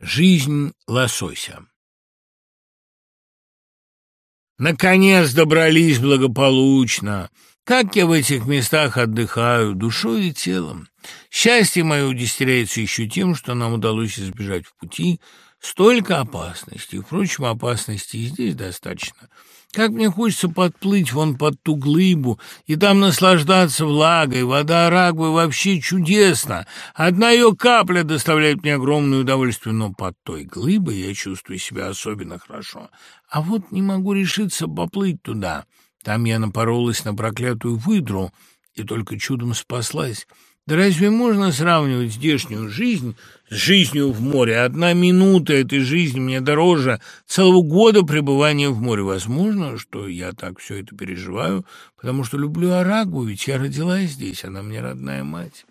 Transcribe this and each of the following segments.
Жизнь лосося Наконец добрались благополучно. Как я в этих местах отдыхаю, душой и телом. Счастье мое удестеряется еще тем, что нам удалось избежать в пути столько опасностей. Впрочем, опасностей здесь достаточно. Как мне хочется подплыть вон под ту глыбу и там наслаждаться влагой. Вода Арагвы вообще чудесна. Одна ее капля доставляет мне огромное удовольствие, но под той глыбой я чувствую себя особенно хорошо. А вот не могу решиться поплыть туда. Там я напоролась на проклятую выдру и только чудом спаслась. Да разве можно сравнивать здешнюю жизнь с жизнью в море? Одна минута этой жизни мне дороже целого года пребывания в море. Возможно, что я так все это переживаю, потому что люблю Арагу, ведь я родилась здесь, она мне родная мать.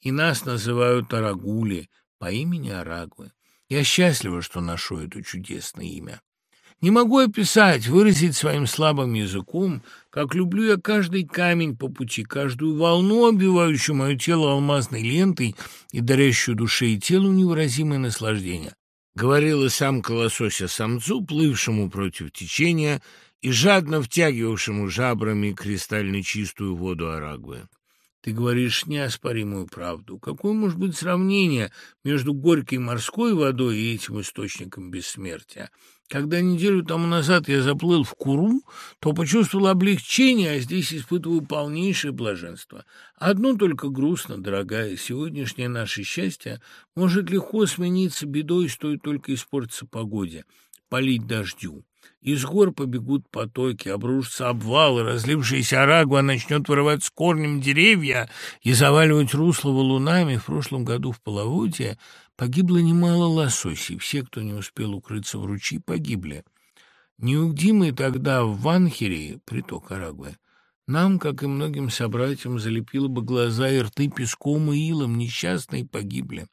И нас называют Арагули по имени Арагвы. Я счастлива, что ношу это чудесное имя. Не могу описать, выразить своим слабым языком, как люблю я каждый камень по пути, каждую волну, обвивающую мое тело алмазной лентой и дарящую душе и телу невыразимое наслаждение. Говорила сам колосося самцу, плывшему против течения и жадно втягивавшему жабрами кристально чистую воду Арагвы. Ты говоришь неоспоримую правду. Какое может быть сравнение между горькой морской водой и этим источником бессмертия? Когда неделю тому назад я заплыл в Куру, то почувствовал облегчение, а здесь испытываю полнейшее блаженство. Одно только грустно, дорогая, сегодняшнее наше счастье может легко смениться бедой, стоит только испортиться погоде, полить дождю. Из гор побегут потоки, обрушатся обвалы, разлившаяся арагва начнет вырывать с корнем деревья и заваливать русло валунами. В прошлом году в половодье погибло немало лососей. Все, кто не успел укрыться в ручьи, погибли. Неудимый тогда в Ванхере, приток Арагвы, нам, как и многим собратьям, залепило бы глаза и рты песком и илом, несчастные погибли.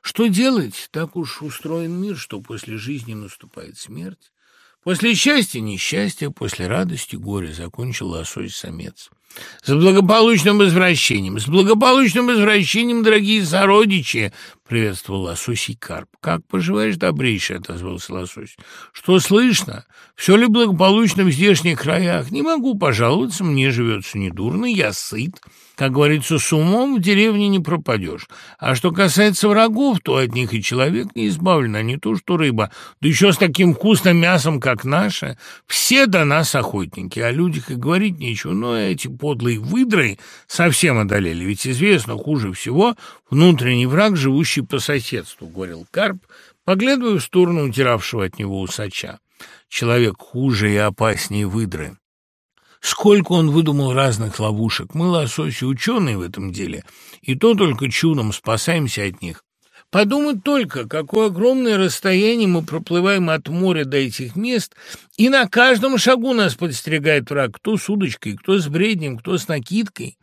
Что делать? Так уж устроен мир, что после жизни наступает смерть. После счастья – несчастье, после радости – горе, закончил лосось-самец. С благополучным возвращением, с благополучным возвращением, дорогие сородичи, приветствовал лосось и карп. Как поживаешь, добрейший, отозвался лосось. Что слышно? Все ли благополучно в здешних краях? Не могу пожаловаться, мне живется недурно, я сыт. Как говорится, с умом в деревне не пропадешь. А что касается врагов, то от них и человек не избавлен, а не то, что рыба. Да еще с таким вкусным мясом, как наше. Все до нас охотники, о людях и говорить нечего. Но эти подлые выдры совсем одолели. Ведь известно, хуже всего внутренний враг, живущий по соседству, говорил Карп, поглядывая в сторону утиравшего от него усача. Человек хуже и опаснее выдры. Сколько он выдумал разных ловушек. Мы, лососи, ученые в этом деле, и то только чудом спасаемся от них. Подумать только, какое огромное расстояние мы проплываем от моря до этих мест, и на каждом шагу нас подстерегает враг, кто с удочкой, кто с бреднем, кто с накидкой.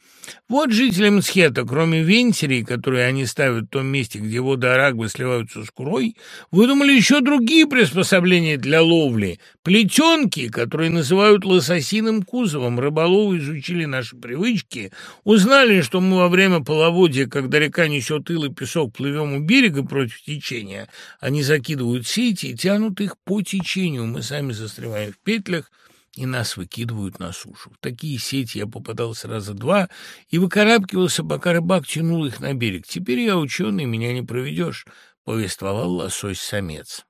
Вот жителям Схета, кроме вентерей, которые они ставят в том месте, где воды Арагвы сливаются с курой, выдумали еще другие приспособления для ловли. Плетенки, которые называют лососиным кузовом. Рыболовы изучили наши привычки, узнали, что мы во время половодья, когда река несет ил и песок, плывем у берега против течения. Они закидывают сети и тянут их по течению. Мы сами застреваем в петлях, и нас выкидывают на сушу. В такие сети я попадался раза два и выкарабкивался, пока рыбак тянул их на берег. Теперь я ученый, меня не проведешь, — повествовал лосось-самец.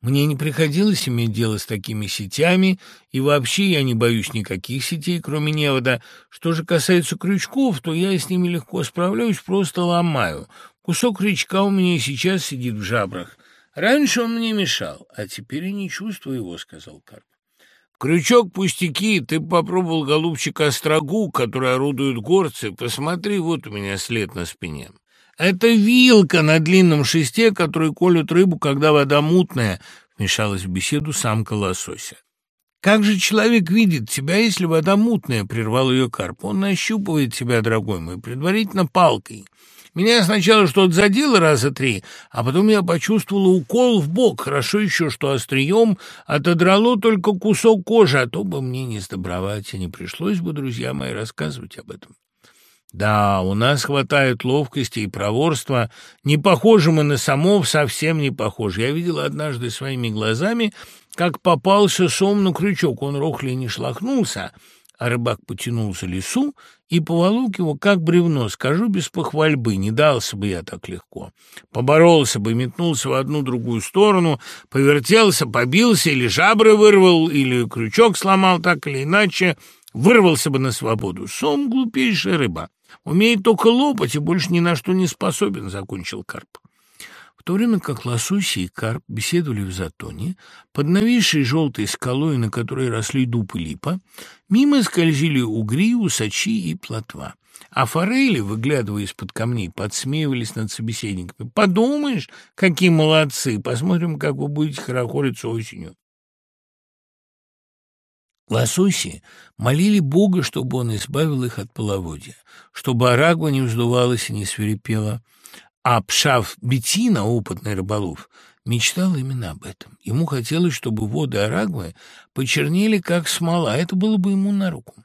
Мне не приходилось иметь дело с такими сетями, и вообще я не боюсь никаких сетей, кроме невода. Что же касается крючков, то я с ними легко справляюсь, просто ломаю. Кусок крючка у меня сейчас сидит в жабрах. Раньше он мне мешал, а теперь и не чувствую его, — сказал Карп. Крючок пустяки, ты попробовал, голубчик, острогу, который орудуют горцы. Посмотри, вот у меня след на спине. Это вилка на длинном шесте, который колют рыбу, когда вода мутная, — вмешалась в беседу самка лосося. «Как же человек видит тебя, если вода мутная?» — прервал ее карп. «Он нащупывает тебя, дорогой мой, предварительно палкой. Меня сначала что-то задело раза три, а потом я почувствовала укол в бок. Хорошо еще, что острием отодрало только кусок кожи, а то бы мне не сдобровать, и не пришлось бы, друзья мои, рассказывать об этом. Да, у нас хватает ловкости и проворства. Не похожи мы на самов, совсем не похожи. Я видел однажды своими глазами, как попался сом на крючок. Он рохли не шлахнулся, а рыбак потянулся лесу и поволок его, как бревно, скажу без похвальбы, не дался бы я так легко. Поборолся бы, метнулся в одну-другую сторону, повертелся, побился, или жабры вырвал, или крючок сломал, так или иначе, вырвался бы на свободу. Сом — глупейшая рыба. Умеет только лопать и больше ни на что не способен, — закончил Карп время как лосось и карп беседовали в затоне, под новейшей желтой скалой, на которой росли дуб и липа, мимо скользили угри, усачи и плотва. А форели, выглядывая из-под камней, подсмеивались над собеседниками. «Подумаешь, какие молодцы! Посмотрим, как вы будете хорохориться осенью». Лососи молили Бога, чтобы он избавил их от половодья, чтобы Арагва не вздувалась и не свирепела, а Пшав Бетина, опытный рыболов, мечтал именно об этом. Ему хотелось, чтобы воды Арагвы почернели, как смола. Это было бы ему на руку.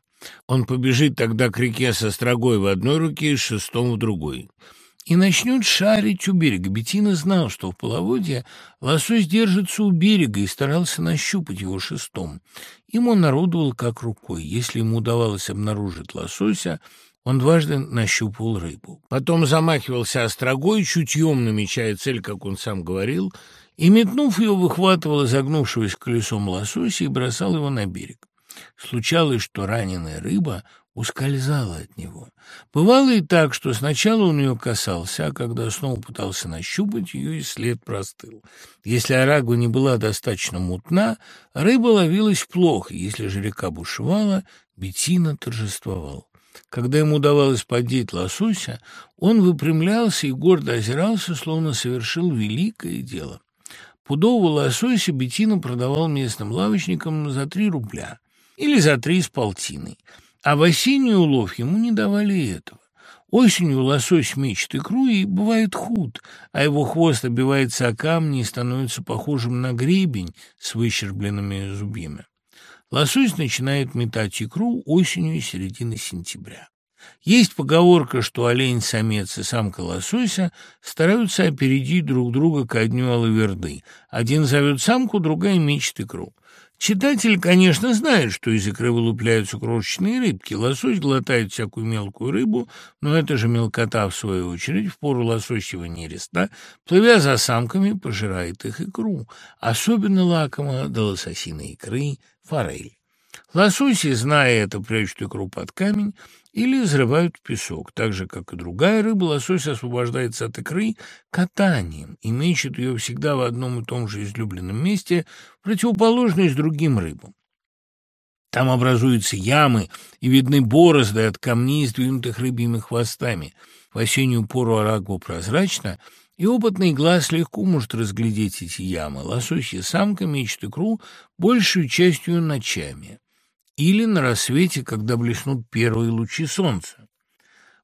Он побежит тогда к реке со строгой в одной руке и шестом в другой. И начнет шарить у берега. Бетина знал, что в половодье лосось держится у берега и старался нащупать его шестом. Им он народовал как рукой. Если ему удавалось обнаружить лосося, он дважды нащупывал рыбу. Потом замахивался острогой, чутьем намечая цель, как он сам говорил, и, метнув ее, выхватывал изогнувшегося колесом лосося и бросал его на берег. Случалось, что раненая рыба ускользала от него. Бывало и так, что сначала он ее касался, а когда снова пытался нащупать ее, и след простыл. Если арагва не была достаточно мутна, рыба ловилась плохо, если же река бушевала, Бетина торжествовал. Когда ему удавалось поддеть лосося, он выпрямлялся и гордо озирался, словно совершил великое дело. Пудового лосося Бетина продавал местным лавочникам за три рубля или за три с полтиной, а в осенний улов ему не давали этого. Осенью лосось мечет икру и бывает худ, а его хвост обивается о камни и становится похожим на гребень с выщербленными зубьями. Лосось начинает метать икру осенью и середины сентября. Есть поговорка, что олень-самец и самка лосося стараются опередить друг друга ко дню алаверды. Один зовет самку, другая мечет икру. Читатель, конечно, знает, что из икры вылупляются крошечные рыбки. Лосось глотает всякую мелкую рыбу, но это же мелкота, в свою очередь, в пору лососевого нереста, плывя за самками, пожирает их икру. Особенно лакомо до лососиной икры форель. Лососи, зная это, прячут икру под камень или взрывают песок. Так же, как и другая рыба, лосось освобождается от икры катанием и мечет ее всегда в одном и том же излюбленном месте, противоположность другим рыбам. Там образуются ямы и видны борозды от камней, сдвинутых рыбьими хвостами. В осеннюю пору арагва прозрачна, и опытный глаз легко может разглядеть эти ямы. Лососья самка мечет икру большую частью ночами или на рассвете, когда блеснут первые лучи солнца.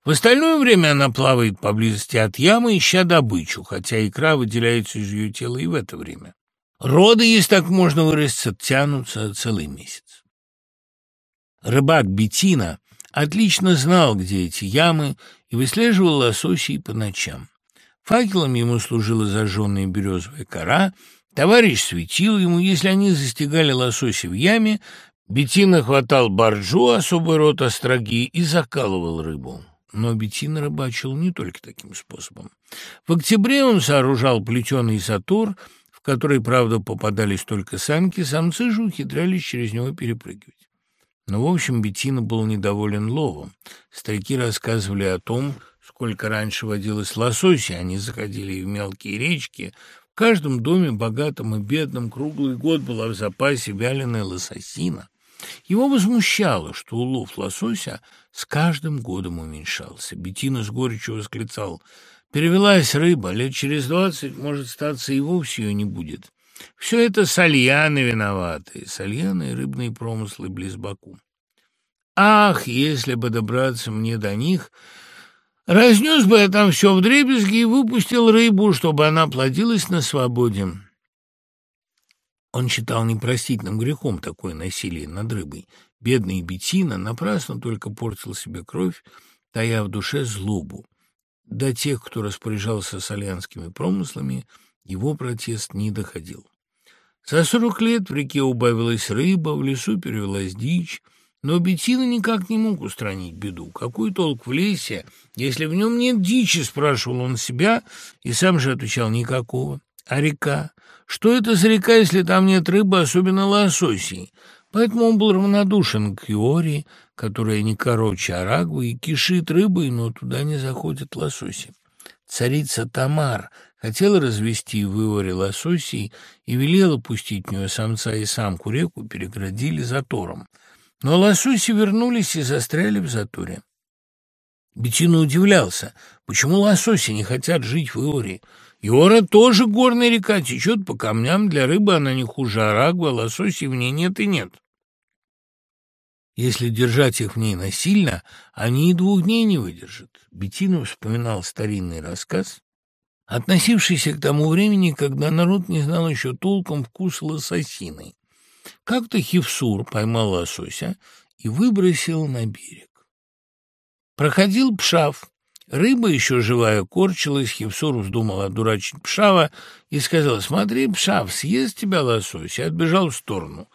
В остальное время она плавает поблизости от ямы, ища добычу, хотя икра выделяется из ее тела и в это время. Роды, если так можно выразиться, тянутся целый месяц. Рыбак Бетина отлично знал, где эти ямы, и выслеживал лососей по ночам. Факелом ему служила зажженная березовая кора, товарищ светил ему, если они застигали лосося в яме, Бетина хватал барджу, особый рот остроги, и закалывал рыбу. Но Бетина рыбачил не только таким способом. В октябре он сооружал плетеный затор, в который, правда, попадались только самки, самцы же ухитрялись через него перепрыгивать. Но, в общем, Бетина был недоволен ловом. Старики рассказывали о том, сколько раньше водилось лососи, они заходили в мелкие речки. В каждом доме, богатом и бедном, круглый год была в запасе вяленая лососина. Его возмущало, что улов лосося с каждым годом уменьшался. Бетина с горечью восклицал. «Перевелась рыба, лет через двадцать, может, статься и вовсе ее не будет. Все это сальяны виноваты, сальяны и рыбные промыслы близ Баку. Ах, если бы добраться мне до них, Разнес бы я там все вдребезги и выпустил рыбу, чтобы она плодилась на свободе. Он считал непростительным грехом такое насилие над рыбой. Бедный Бетина напрасно только портил себе кровь, тая в душе злобу. До тех, кто распоряжался солянскими промыслами, его протест не доходил. За сорок лет в реке убавилась рыба, в лесу перевелась дичь, но Беттина никак не мог устранить беду. Какой толк в лесе, если в нем нет дичи, спрашивал он себя, и сам же отвечал никакого. А река? Что это за река, если там нет рыбы, особенно лососей? Поэтому он был равнодушен к Иории, которая не короче Арагвы и кишит рыбой, но туда не заходят лососи. Царица Тамар хотела развести в Иоре лососей и велела пустить в нее самца и самку реку, переградили затором. Но лососи вернулись и застряли в заторе. Бетина удивлялся, почему лососи не хотят жить в Иоре. Иора тоже горная река, течет по камням, для рыбы она не хуже Арагва, лососей в ней нет и нет. Если держать их в ней насильно, они и двух дней не выдержат. Бетина вспоминал старинный рассказ, относившийся к тому времени, когда народ не знал еще толком вкуса лососины. Как-то Хевсур поймал лосося и выбросил на берег. Проходил Пшав. Рыба еще живая корчилась, Хевсур вздумал одурачить Пшава и сказал, «Смотри, Пшав, съест тебя лосось», и отбежал в сторону.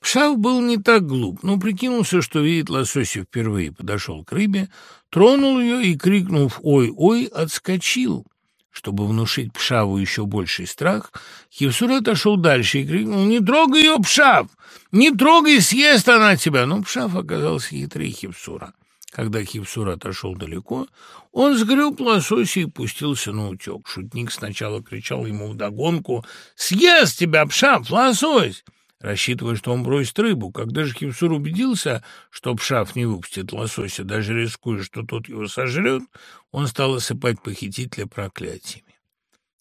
Пшав был не так глуп, но прикинулся, что видит лосося впервые, подошел к рыбе, тронул ее и, крикнув «Ой-ой!», отскочил. Чтобы внушить Пшаву еще больший страх, Хевсур отошел дальше и крикнул «Не трогай ее, Пшав! Не трогай, съест она тебя!» Но Пшав оказался хитрее Хевсура. Когда Хевсур отошел далеко, он сгреб лосося и пустился на утек. Шутник сначала кричал ему вдогонку «Съест тебя, Пшав, лосось!» рассчитывая, что он бросит рыбу. Когда же Хевсур убедился, что Пшав не выпустит лосося, даже рискуя, что тот его сожрет, он стал осыпать похитителя проклятиями.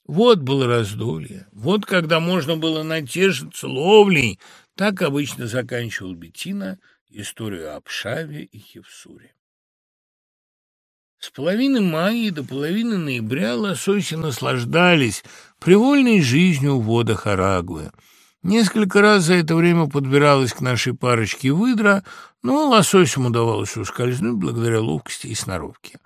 Вот было раздолье, вот когда можно было натешиться ловлей, так обычно заканчивал Бетина историю о Пшаве и Хевсуре. С половины мая до половины ноября лососи наслаждались привольной жизнью в водах Арагвы. Несколько раз за это время подбиралась к нашей парочке выдра, но лососям удавалось ускользнуть благодаря ловкости и сноровке.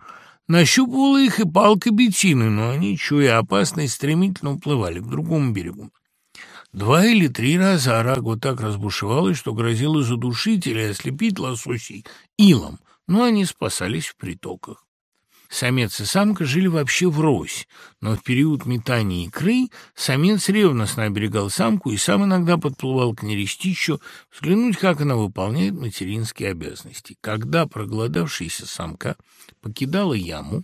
Нащупывала их и палка бетины, но они, чуя опасность, стремительно уплывали к другому берегу. Два или три раза Арагва так разбушевалась, что грозила задушить или ослепить лососей илом, но они спасались в притоках. Самец и самка жили вообще врозь, но в период метания икры самец ревностно оберегал самку и сам иногда подплывал к нерестищу взглянуть, как она выполняет материнские обязанности. Когда проголодавшаяся самка покидала яму,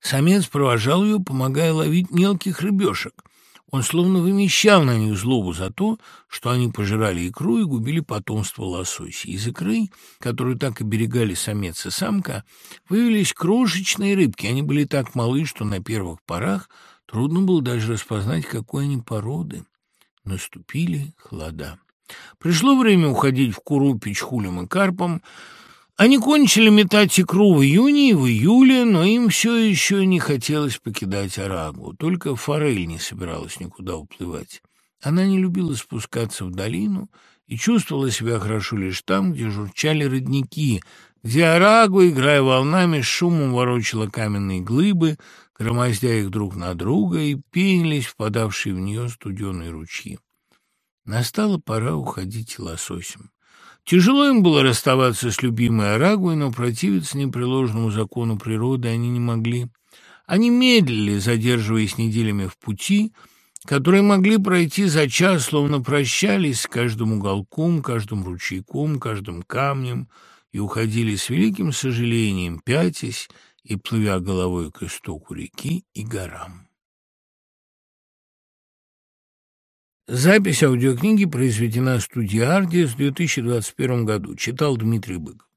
самец провожал ее, помогая ловить мелких рыбешек — он словно вымещал на них злобу за то, что они пожирали икру и губили потомство лосося. Из икры, которую так оберегали самец и самка, выявились крошечные рыбки. Они были так малы, что на первых порах трудно было даже распознать, какой они породы. Наступили холода. Пришло время уходить в куру печхулем и карпом, они кончили метать икру в июне и в июле, но им все еще не хотелось покидать Арагу. Только форель не собиралась никуда уплывать. Она не любила спускаться в долину и чувствовала себя хорошо лишь там, где журчали родники, где Арагу, играя волнами, шумом ворочала каменные глыбы, громоздя их друг на друга, и пенились впадавшие в нее студеные ручьи. Настала пора уходить лососем. Тяжело им было расставаться с любимой Арагуей, но противиться непреложному закону природы они не могли. Они медлили, задерживаясь неделями в пути, которые могли пройти за час, словно прощались с каждым уголком, каждым ручейком, каждым камнем и уходили с великим сожалением, пятясь и плывя головой к истоку реки и горам. Запись аудиокниги произведена студией «Ардис» в 2021 году. Читал Дмитрий Быков.